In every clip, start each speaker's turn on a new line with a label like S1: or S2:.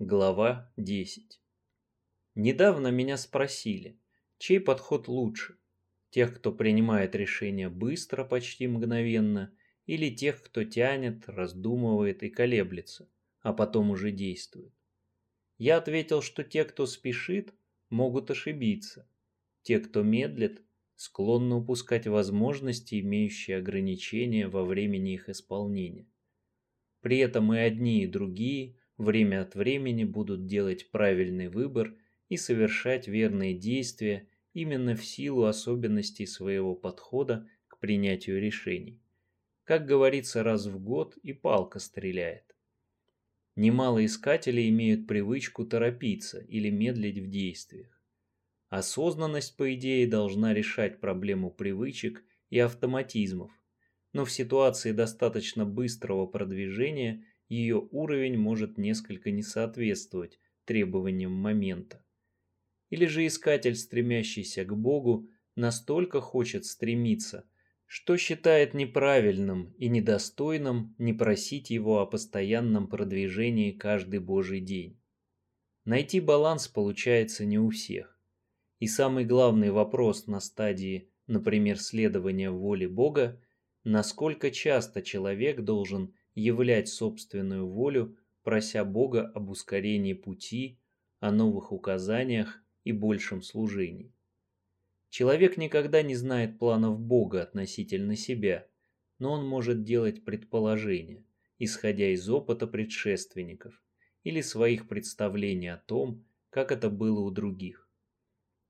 S1: Глава 10 Недавно меня спросили, чей подход лучше? Тех, кто принимает решения быстро, почти мгновенно, или тех, кто тянет, раздумывает и колеблется, а потом уже действует? Я ответил, что те, кто спешит, могут ошибиться. Те, кто медлит, склонны упускать возможности, имеющие ограничения во времени их исполнения. При этом и одни, и другие время от времени будут делать правильный выбор и совершать верные действия именно в силу особенностей своего подхода к принятию решений. Как говорится, раз в год и палка стреляет. Немало искателей имеют привычку торопиться или медлить в действиях. Осознанность, по идее, должна решать проблему привычек и автоматизмов, но в ситуации достаточно быстрого продвижения ее уровень может несколько не соответствовать требованиям момента. Или же искатель, стремящийся к Богу, настолько хочет стремиться, что считает неправильным и недостойным не просить его о постоянном продвижении каждый Божий день. Найти баланс получается не у всех. И самый главный вопрос на стадии, например, следования воле Бога, насколько часто человек должен являть собственную волю, прося Бога об ускорении пути, о новых указаниях и большем служении. Человек никогда не знает планов Бога относительно себя, но он может делать предположения, исходя из опыта предшественников или своих представлений о том, как это было у других.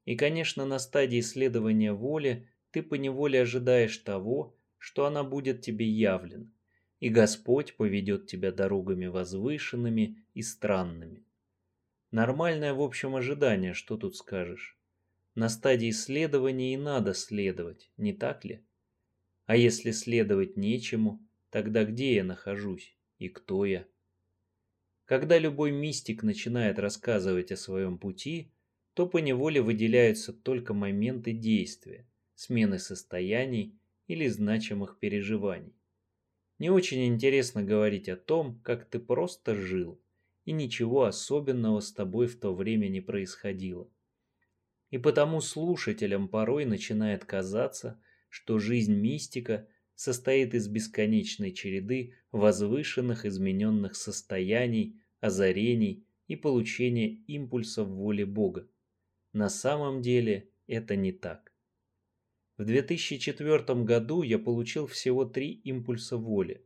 S1: И, конечно, на стадии исследования воли ты поневоле ожидаешь того, что она будет тебе явлена, и Господь поведет тебя дорогами возвышенными и странными. Нормальное в общем ожидание, что тут скажешь. На стадии исследования и надо следовать, не так ли? А если следовать нечему, тогда где я нахожусь и кто я? Когда любой мистик начинает рассказывать о своем пути, то поневоле выделяются только моменты действия, смены состояний или значимых переживаний. Не очень интересно говорить о том, как ты просто жил, и ничего особенного с тобой в то время не происходило. И потому слушателям порой начинает казаться, что жизнь мистика состоит из бесконечной череды возвышенных измененных состояний, озарений и получения импульсов воли Бога. На самом деле это не так. В 2004 году я получил всего три импульса воли.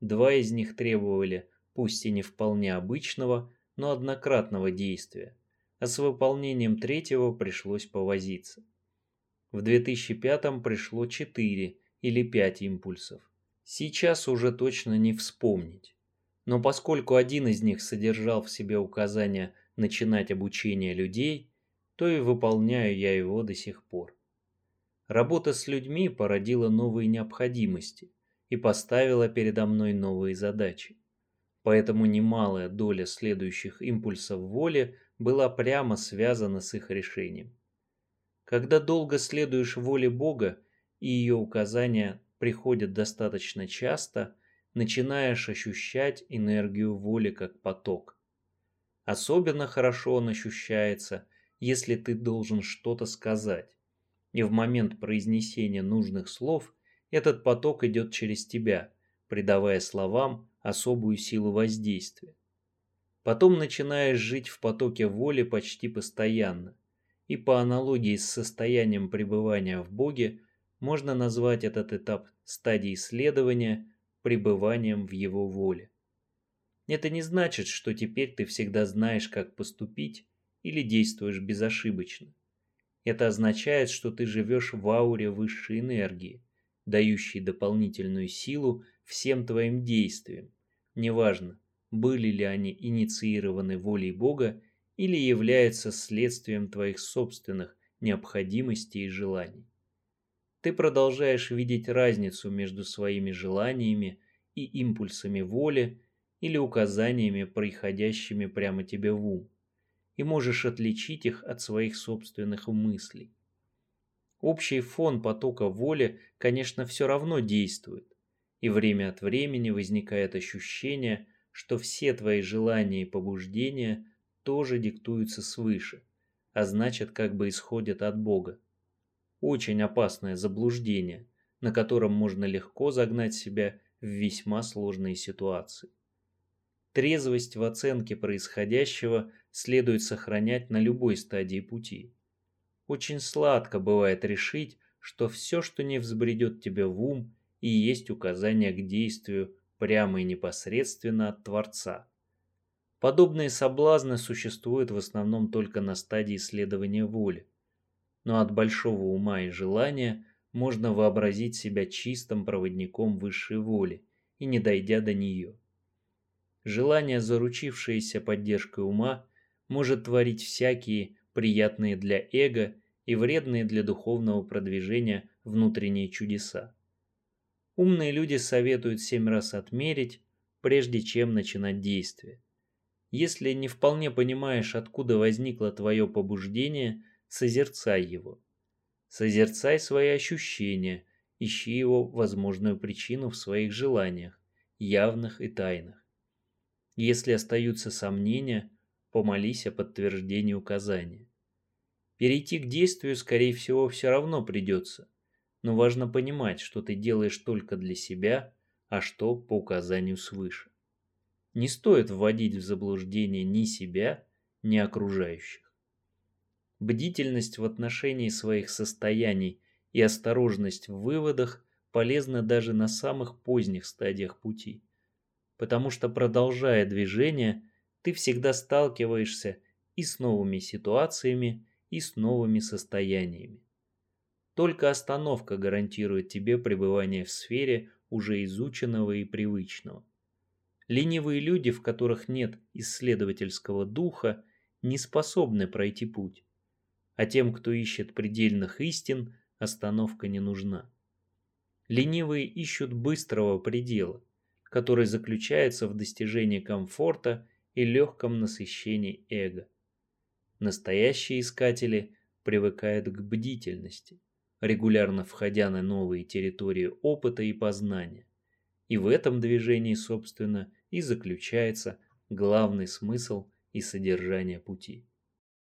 S1: Два из них требовали пусть и не вполне обычного, но однократного действия, а с выполнением третьего пришлось повозиться. В 2005 пришло 4 или 5 импульсов. Сейчас уже точно не вспомнить. Но поскольку один из них содержал в себе указание начинать обучение людей, то и выполняю я его до сих пор. Работа с людьми породила новые необходимости и поставила передо мной новые задачи поэтому немалая доля следующих импульсов воли была прямо связана с их решением. Когда долго следуешь воле Бога и ее указания приходят достаточно часто, начинаешь ощущать энергию воли как поток. Особенно хорошо он ощущается, если ты должен что-то сказать, и в момент произнесения нужных слов этот поток идет через тебя, придавая словам особую силу воздействия. Потом начинаешь жить в потоке воли почти постоянно, и по аналогии с состоянием пребывания в Боге можно назвать этот этап стадии исследования пребыванием в Его воле. Это не значит, что теперь ты всегда знаешь, как поступить или действуешь безошибочно. Это означает, что ты живешь в ауре высшей энергии, дающей дополнительную силу всем твоим действиям, неважно, были ли они инициированы волей Бога или являются следствием твоих собственных необходимостей и желаний. Ты продолжаешь видеть разницу между своими желаниями и импульсами воли или указаниями, приходящими прямо тебе в ум, и можешь отличить их от своих собственных мыслей. Общий фон потока воли, конечно, все равно действует, и время от времени возникает ощущение, что все твои желания и побуждения тоже диктуются свыше, а значит как бы исходят от Бога. Очень опасное заблуждение, на котором можно легко загнать себя в весьма сложные ситуации. Трезвость в оценке происходящего следует сохранять на любой стадии пути. Очень сладко бывает решить, что все, что не взбредет тебе в ум, и есть указание к действию прямо и непосредственно от Творца. Подобные соблазны существуют в основном только на стадии исследования воли. Но от большого ума и желания можно вообразить себя чистым проводником высшей воли и не дойдя до нее. Желание, заручившееся поддержкой ума, может творить всякие приятные для эго и вредные для духовного продвижения внутренние чудеса. Умные люди советуют семь раз отмерить, прежде чем начинать действие. Если не вполне понимаешь, откуда возникло твое побуждение, созерцай его. Созерцай свои ощущения, ищи его возможную причину в своих желаниях, явных и тайных. Если остаются сомнения, помолись о подтверждении указания. Перейти к действию, скорее всего, все равно придется, но важно понимать, что ты делаешь только для себя, а что по указанию свыше. Не стоит вводить в заблуждение ни себя, ни окружающих. Бдительность в отношении своих состояний и осторожность в выводах полезны даже на самых поздних стадиях пути, потому что продолжая движение, ты всегда сталкиваешься и с новыми ситуациями, и с новыми состояниями. Только остановка гарантирует тебе пребывание в сфере уже изученного и привычного. Ленивые люди, в которых нет исследовательского духа, не способны пройти путь. А тем, кто ищет предельных истин, остановка не нужна. Ленивые ищут быстрого предела, который заключается в достижении комфорта и легком насыщении эго. Настоящие искатели привыкают к бдительности, регулярно входя на новые территории опыта и познания. И в этом движении, собственно, и заключается главный смысл и содержание пути.